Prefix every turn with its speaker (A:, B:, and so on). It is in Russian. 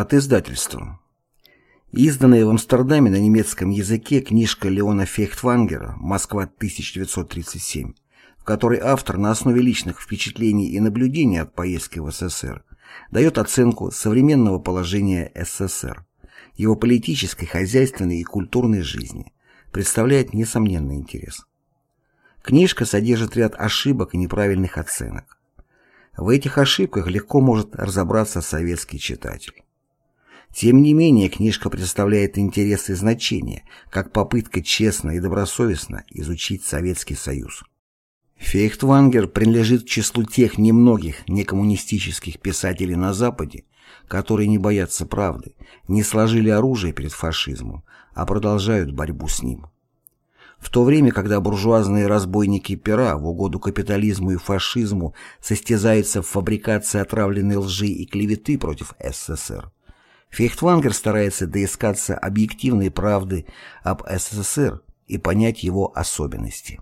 A: от издательства. Изданная в Амстердаме на немецком языке книжка Леона Фейхтвангера «Москва, 1937», в которой автор на основе личных впечатлений и наблюдений от поездки в СССР дает оценку современного положения СССР, его политической, хозяйственной и культурной жизни, представляет несомненный интерес. Книжка содержит ряд ошибок и неправильных оценок. В этих ошибках легко может разобраться советский читатель. Тем не менее, книжка представляет интерес и значение, как попытка честно и добросовестно изучить Советский Союз. Фейхтвангер принадлежит к числу тех немногих некоммунистических писателей на Западе, которые не боятся правды, не сложили оружие перед фашизмом, а продолжают борьбу с ним. В то время, когда буржуазные разбойники пера в угоду капитализму и фашизму состязаются в фабрикации отравленной лжи и клеветы против СССР, Фейхтвангер старается доискаться объективной правды об СССР и понять его особенности.